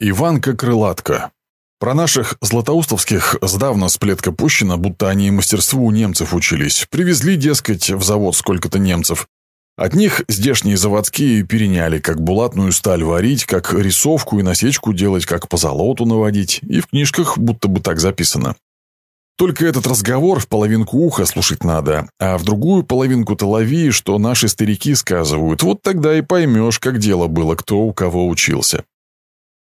Иванка-крылатка. Про наших златоустовских сдавна сплетка пущена, будто они мастерству у немцев учились. Привезли, дескать, в завод сколько-то немцев. От них здешние заводские переняли, как булатную сталь варить, как рисовку и насечку делать, как по золоту наводить. И в книжках будто бы так записано. Только этот разговор в половинку уха слушать надо, а в другую половинку-то лови, что наши старики сказывают. Вот тогда и поймешь, как дело было, кто у кого учился.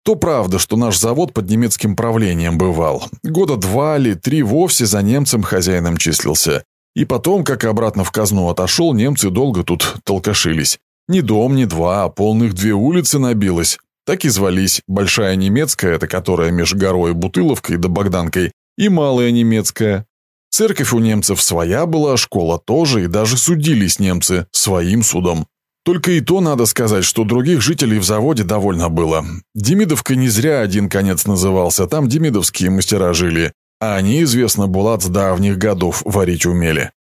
То правда, что наш завод под немецким правлением бывал. Года два или три вовсе за немцем хозяином числился. И потом, как обратно в казну отошел, немцы долго тут толкашились. Ни дом, ни два, а полных две улицы набилось. Так и звались Большая Немецкая, это которая меж горой Бутыловкой да Богданкой, и Малая Немецкая. Церковь у немцев своя была, школа тоже, и даже судились немцы своим судом. Только и то надо сказать, что других жителей в заводе довольно было. Демидовка не зря один конец назывался, там демидовские мастера жили, а они, известно, Булат с давних годов варить умели.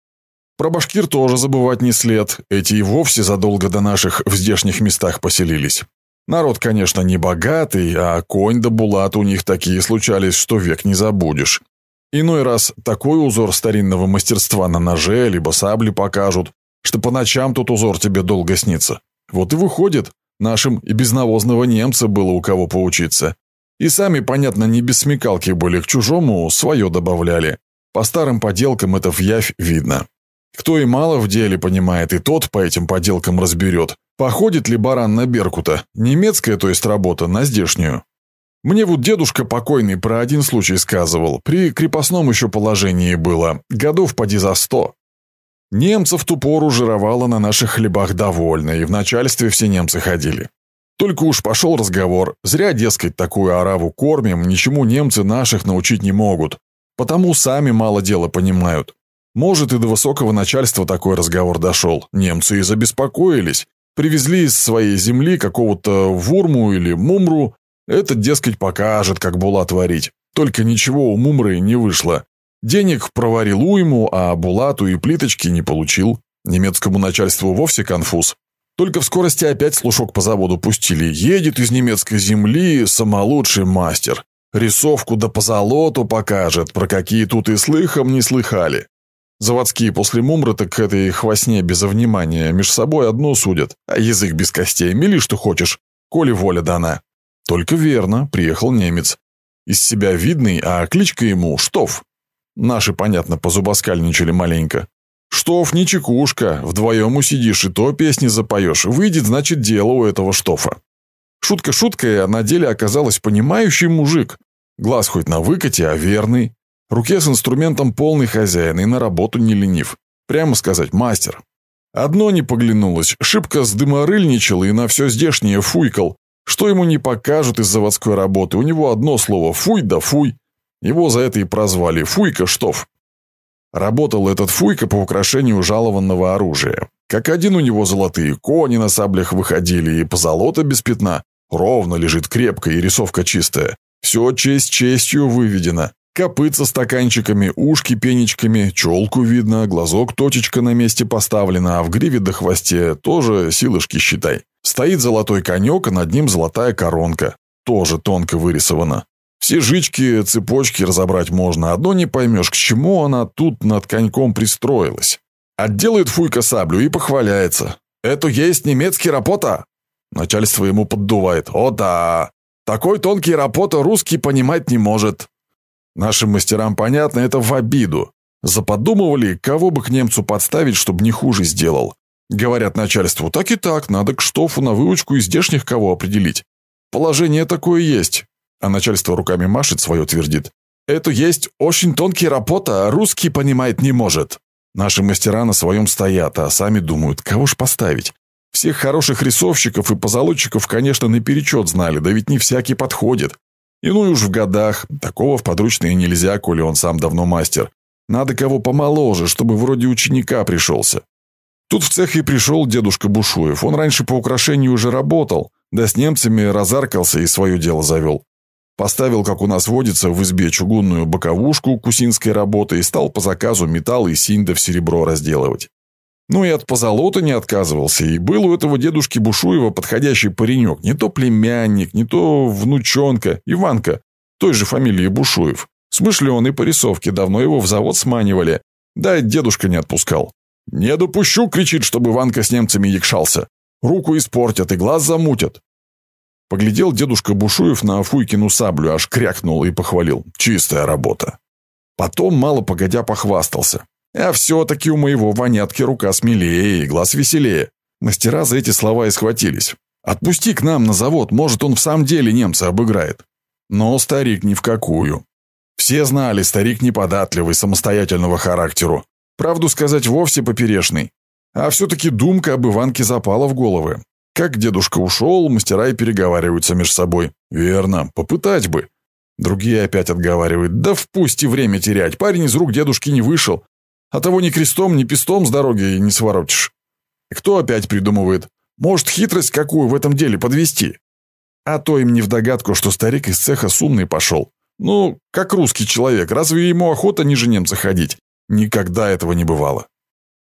Про башкир тоже забывать не след, эти и вовсе задолго до наших в здешних местах поселились. Народ, конечно, не богатый, а конь да булат у них такие случались, что век не забудешь. Иной раз такой узор старинного мастерства на ноже либо сабле покажут, что по ночам тут узор тебе долго снится. Вот и выходит, нашим и безнавозного немца было у кого поучиться. И сами, понятно, не без смекалки были, к чужому свое добавляли. По старым поделкам это в явь видно. Кто и мало в деле понимает, и тот по этим поделкам разберет, походит ли баран на Беркута, немецкая, то есть работа, на здешнюю. Мне вот дедушка покойный про один случай сказывал, при крепостном еще положении было, годов поди за сто. Немцев ту пору жировало на наших хлебах довольно, и в начальстве все немцы ходили. Только уж пошел разговор, зря, дескать, такую ораву кормим, ничему немцы наших научить не могут, потому сами мало дела понимают. Может, и до высокого начальства такой разговор дошел, немцы и забеспокоились, привезли из своей земли какого-то вурму или мумру, этот, дескать, покажет, как булат варить. Только ничего у мумры не вышло. Денег проварил уйму, а Булату и плиточки не получил. Немецкому начальству вовсе конфуз. Только в скорости опять слушок по заводу пустили. Едет из немецкой земли самолучший мастер. Рисовку да по золоту покажет, про какие тут и слыхом не слыхали. Заводские после мумры так этой хвостне без внимания меж собой одно судят, а язык без костей, мели что хочешь, коли воля дана. Только верно, приехал немец. Из себя видный, а кличка ему Штоф. Наши, понятно, позубоскальничали маленько. Штоф не чекушка, вдвоем усидишь и то песни запоешь. Выйдет, значит, дело у этого Штофа. Шутка шуткой, а на деле оказалось понимающий мужик. Глаз хоть на выкате, а верный. Руке с инструментом полный хозяин и на работу не ленив. Прямо сказать, мастер. Одно не поглянулось, шибко сдыморыльничал и на все здешнее фуйкал. Что ему не покажут из заводской работы, у него одно слово «фуй» да «фуй». Его за это и прозвали Фуйка Штоф. Работал этот Фуйка по украшению жалованного оружия. Как один у него золотые кони на саблях выходили, и позолота без пятна. Ровно лежит крепко, и рисовка чистая. Все честь честью выведено. Копытца стаканчиками, ушки пенечками, челку видно, глазок точечка на месте поставлена, а в гриве до хвосте тоже силышки считай. Стоит золотой конек, а над ним золотая коронка. Тоже тонко вырисована. Все жички, цепочки разобрать можно, одно не поймешь, к чему она тут над коньком пристроилась. Отделает Фуйка саблю и похваляется. «Это есть немецкий работа!» Начальство ему поддувает. «О да! Такой тонкий работа русский понимать не может!» Нашим мастерам понятно, это в обиду. Заподумывали, кого бы к немцу подставить, чтобы не хуже сделал. Говорят начальству, так и так, надо к штофу на выучку из здешних кого определить. Положение такое есть. А начальство руками машет, свое твердит. «Это есть очень тонкий работа, а русский понимает не может». Наши мастера на своем стоят, а сами думают, кого ж поставить. Всех хороших рисовщиков и позолотчиков, конечно, наперечет знали, да ведь не всякий подходит. И ну уж в годах, такого в подручные нельзя, коли он сам давно мастер. Надо кого помоложе, чтобы вроде ученика пришелся. Тут в цех и пришел дедушка Бушуев. Он раньше по украшению уже работал, да с немцами разаркался и свое дело завел. Поставил, как у нас водится, в избе чугунную боковушку кусинской работы и стал по заказу металл и синда в серебро разделывать. Ну и от позолота не отказывался, и был у этого дедушки Бушуева подходящий паренек, не то племянник, не то внучонка, Иванка, той же фамилии Бушуев. Смышленый по рисовке, давно его в завод сманивали. Да, дедушка не отпускал. «Не допущу!» — кричит, чтобы Иванка с немцами якшался. «Руку испортят и глаз замутят». Поглядел дедушка Бушуев на Фуйкину саблю, аж крякнул и похвалил. «Чистая работа». Потом, мало погодя, похвастался. А все-таки у моего вонятки рука смелее и глаз веселее. Мастера за эти слова и схватились. Отпусти к нам на завод, может, он в самом деле немца обыграет. Но старик ни в какую. Все знали, старик неподатливый, самостоятельного характеру. Правду сказать, вовсе поперешный. А все-таки думка об Иванке запала в головы. Как дедушка ушел, мастера и переговариваются между собой. Верно, попытать бы. Другие опять отговаривают. Да впусти время терять, парень из рук дедушки не вышел. А того ни крестом, ни пестом с дороги не своротишь. Кто опять придумывает? Может, хитрость какую в этом деле подвести? А то им не в догадку, что старик из цеха с умный пошел. Ну, как русский человек, разве ему охота ниже немца ходить? Никогда этого не бывало.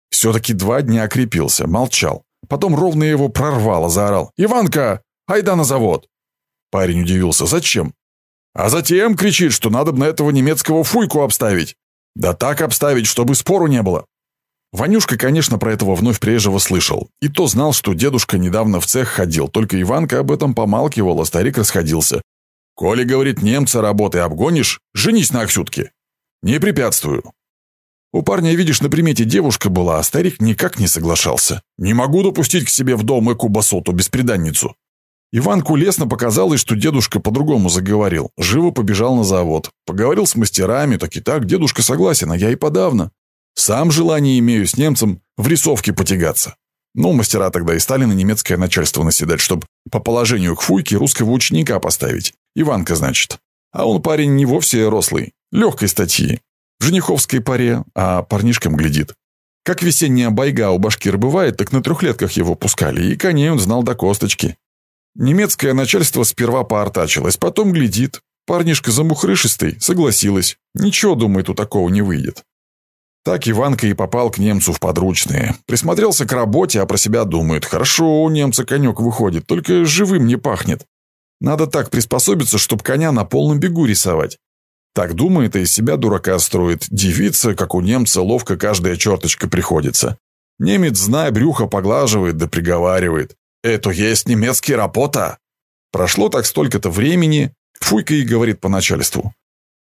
Все-таки два дня окрепился, молчал. Потом ровно его прорвало, заорал. «Иванка, айда на завод!» Парень удивился. «Зачем?» «А затем кричит, что надо бы на этого немецкого фуйку обставить. Да так обставить, чтобы спору не было. Ванюшка, конечно, про этого вновь приезжего слышал. И то знал, что дедушка недавно в цех ходил, только Иванка об этом помалкивал, а старик расходился. «Коли, — говорит, — немца работы обгонишь, женись на Аксютке. Не препятствую». У парня, видишь, на примете девушка была, а старик никак не соглашался. «Не могу допустить к себе в дом эку басоту, беспреданницу. Иванку лестно показалось, что дедушка по-другому заговорил. Живо побежал на завод. Поговорил с мастерами, так и так, дедушка согласен, а я и подавно. Сам желание имею с немцем в рисовке потягаться. Ну, мастера тогда и стали на немецкое начальство наседать, чтобы по положению к фуйке русского ученика поставить. Иванка, значит. А он парень не вовсе рослый, легкой статьи. В жениховской паре, а парнишкам глядит. Как весенняя байга у башкир бывает, так на трехлетках его пускали, и коней он знал до косточки. Немецкое начальство сперва поортачилось, потом глядит. Парнишка замухрышистый, согласилась. Ничего, думает, у такого не выйдет. Так Иванка и попал к немцу в подручные. Присмотрелся к работе, а про себя думает. Хорошо, у немца конек выходит, только живым не пахнет. Надо так приспособиться, чтобы коня на полном бегу рисовать. Так думает и из себя дурака строит. Девица, как у немца, ловко каждая черточка приходится. Немец, зная, брюхо поглаживает да приговаривает. Это есть немецкий работа. Прошло так столько-то времени. Фуйка и говорит по начальству.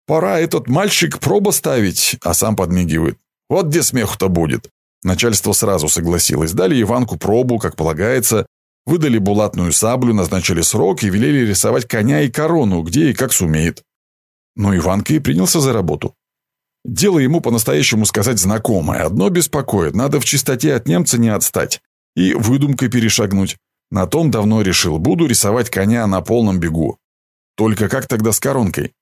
Пора этот мальчик проба ставить, а сам подмигивает. Вот где смеху-то будет. Начальство сразу согласилось. Дали Иванку пробу, как полагается. Выдали булатную саблю, назначили срок и велели рисовать коня и корону, где и как сумеет. Но Иванка и принялся за работу. Дело ему по-настоящему сказать знакомое. Одно беспокоит, надо в чистоте от немца не отстать и выдумкой перешагнуть. На том давно решил, буду рисовать коня на полном бегу. Только как тогда с коронкой?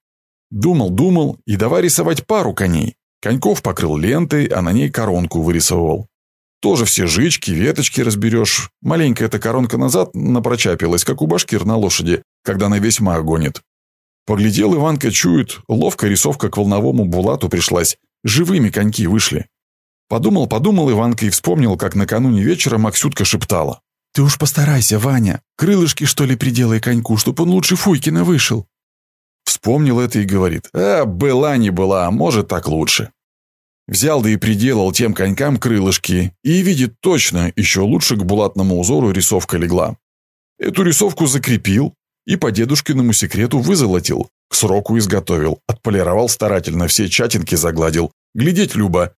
Думал, думал, и давай рисовать пару коней. Коньков покрыл лентой, а на ней коронку вырисовывал. Тоже все жички, веточки разберешь. Маленькая эта коронка назад напрочапилась, как у башкир на лошади, когда на весь мах гонит. Поглядел Иванка, чует, ловко рисовка к волновому булату пришлась. Живыми коньки вышли. Подумал, подумал Иванка и вспомнил, как накануне вечера Максютка шептала. «Ты уж постарайся, Ваня. Крылышки, что ли, приделай коньку, чтоб он лучше Фуйкина вышел». Вспомнил это и говорит. «А, была не была, может, так лучше». Взял да и приделал тем конькам крылышки, и видит точно, еще лучше к булатному узору рисовка легла. Эту рисовку закрепил и по дедушкиному секрету вызолотил, к сроку изготовил, отполировал старательно, все чатинки загладил. Глядеть Люба,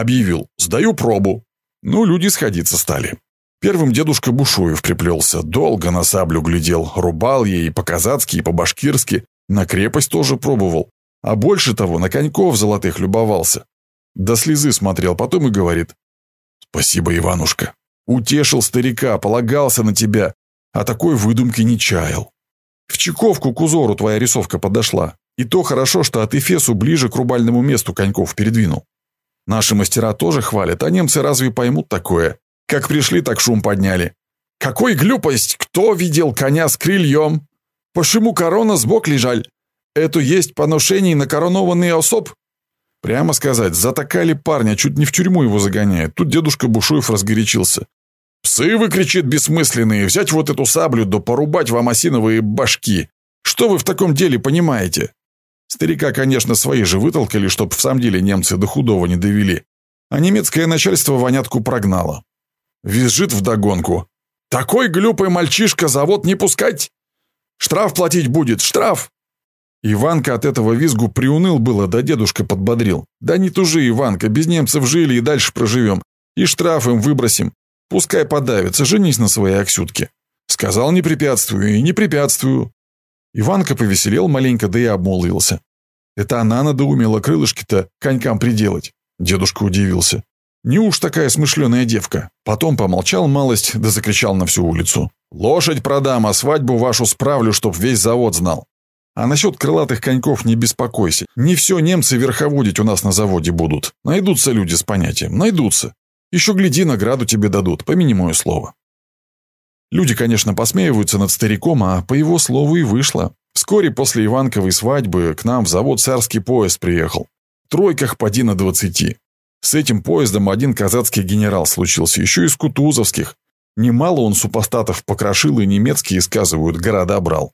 Объявил «Сдаю пробу». Ну, люди сходиться стали. Первым дедушка Бушуев приплелся, долго на саблю глядел, рубал ей и по-казацки, и по-башкирски, на крепость тоже пробовал, а больше того, на коньков золотых любовался. До слезы смотрел, потом и говорит «Спасибо, Иванушка, утешил старика, полагался на тебя, а такой выдумки не чаял. В Чековку к узору твоя рисовка подошла, и то хорошо, что от Эфесу ближе к рубальному месту коньков передвинул. Наши мастера тоже хвалят, а немцы разве поймут такое? Как пришли, так шум подняли. Какой глупость! Кто видел коня с крыльем? Почему корона сбок лежаль? Это есть поношение на коронованный особ? Прямо сказать, затакали парня, чуть не в тюрьму его загоняют. Тут дедушка Бушуев разгорячился. «Псы, вы, кричит, бессмысленные, взять вот эту саблю да порубать вам осиновые башки. Что вы в таком деле понимаете?» Старика, конечно, свои же вытолкали, чтоб в самом деле немцы до худого не довели. А немецкое начальство вонятку прогнало. Визжит вдогонку. «Такой глюпый мальчишка завод не пускать! Штраф платить будет, штраф!» Иванка от этого визгу приуныл было, да дедушка подбодрил. «Да не тужи, Иванка, без немцев жили и дальше проживем. И штраф им выбросим. Пускай подавится, женись на своей Аксютке». Сказал, не препятствую, и не препятствую. Иванка повеселел маленько, да и обмолвился. Это она надоумела крылышки-то конькам приделать. Дедушка удивился. Неуж такая смышленая девка? Потом помолчал малость, да закричал на всю улицу. «Лошадь продам, а свадьбу вашу справлю, чтоб весь завод знал. А насчет крылатых коньков не беспокойся. Не все немцы верховодить у нас на заводе будут. Найдутся люди с понятием, найдутся. Еще гляди, награду тебе дадут, помяни мое слово. Люди, конечно, посмеиваются над стариком, а по его слову и вышло. Вскоре после Иванковой свадьбы к нам в завод царский поезд приехал. Тройках поди на двадцати. С этим поездом один казацкий генерал случился, еще из кутузовских. Немало он супостатов покрошил и немецкие, сказывают, города брал.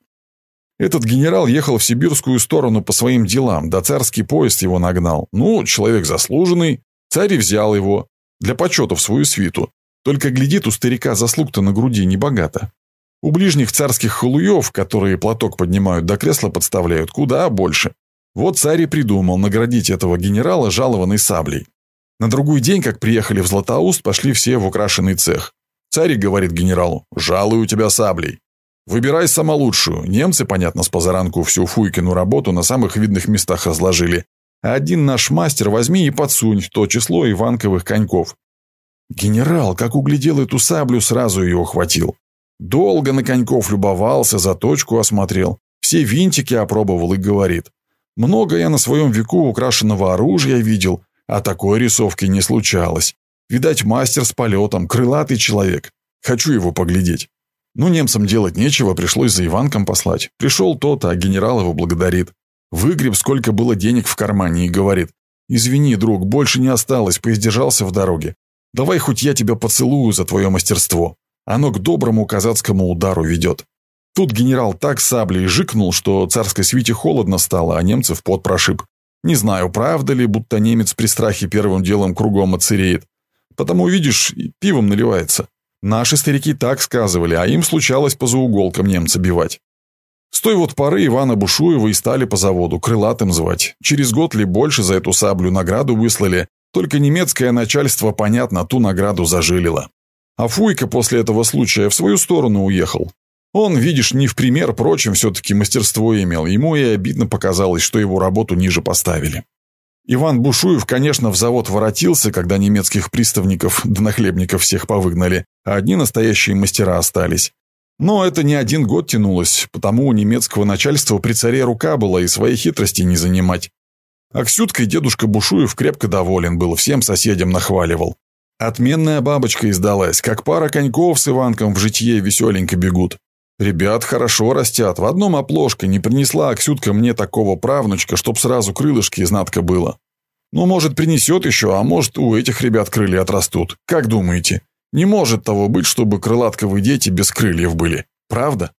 Этот генерал ехал в сибирскую сторону по своим делам, да царский поезд его нагнал. Ну, человек заслуженный, царь и взял его, для почета в свою свиту. Только глядит у старика заслуг-то на груди небогато. У ближних царских халуев, которые платок поднимают до кресла подставляют, куда больше. Вот царь и придумал наградить этого генерала жалованной саблей. На другой день, как приехали в Златоуст, пошли все в украшенный цех. Царь говорит генералу, жалую тебя саблей. Выбирай самолучшую. Немцы, понятно, с позаранку всю Фуйкину работу на самых видных местах разложили. Один наш мастер возьми и подсунь то число иванковых коньков. Генерал, как углядел эту саблю, сразу ее ухватил. Долго на коньков любовался, заточку осмотрел. Все винтики опробовал и говорит. Много я на своем веку украшенного оружия видел, а такой рисовки не случалось. Видать, мастер с полетом, крылатый человек. Хочу его поглядеть. Ну, немцам делать нечего, пришлось за Иванком послать. Пришел тот, а генерал его благодарит. Выгреб, сколько было денег в кармане, и говорит. «Извини, друг, больше не осталось, поиздержался в дороге. Давай хоть я тебя поцелую за твое мастерство. Оно к доброму казацкому удару ведет». Тут генерал так саблей жикнул, что царской свите холодно стало, а немцев пот прошиб. Не знаю, правда ли, будто немец при страхе первым делом кругом отсыреет. Потому, видишь, пивом наливается. Наши старики так сказывали, а им случалось по зауголкам немца бивать. С той вот поры Ивана Бушуева и стали по заводу крылатым звать. Через год ли больше за эту саблю награду выслали, только немецкое начальство, понятно, ту награду зажилило. А Фуйка после этого случая в свою сторону уехал. Он, видишь, не в пример прочим все-таки мастерство имел, ему и обидно показалось, что его работу ниже поставили. Иван Бушуев, конечно, в завод воротился, когда немецких приставников да всех повыгнали, а одни настоящие мастера остались. Но это не один год тянулось, потому у немецкого начальства при царе рука была и своей хитрости не занимать. Аксюткой дедушка Бушуев крепко доволен был, всем соседям нахваливал. Отменная бабочка издалась, как пара коньков с Иванком в житье веселенько бегут. Ребят хорошо растят. В одном оплошка не принесла Аксютка мне такого правнучка, чтоб сразу крылышки изнатка было. Ну, может, принесет еще, а может, у этих ребят крылья отрастут. Как думаете? Не может того быть, чтобы крылатковые дети без крыльев были. Правда?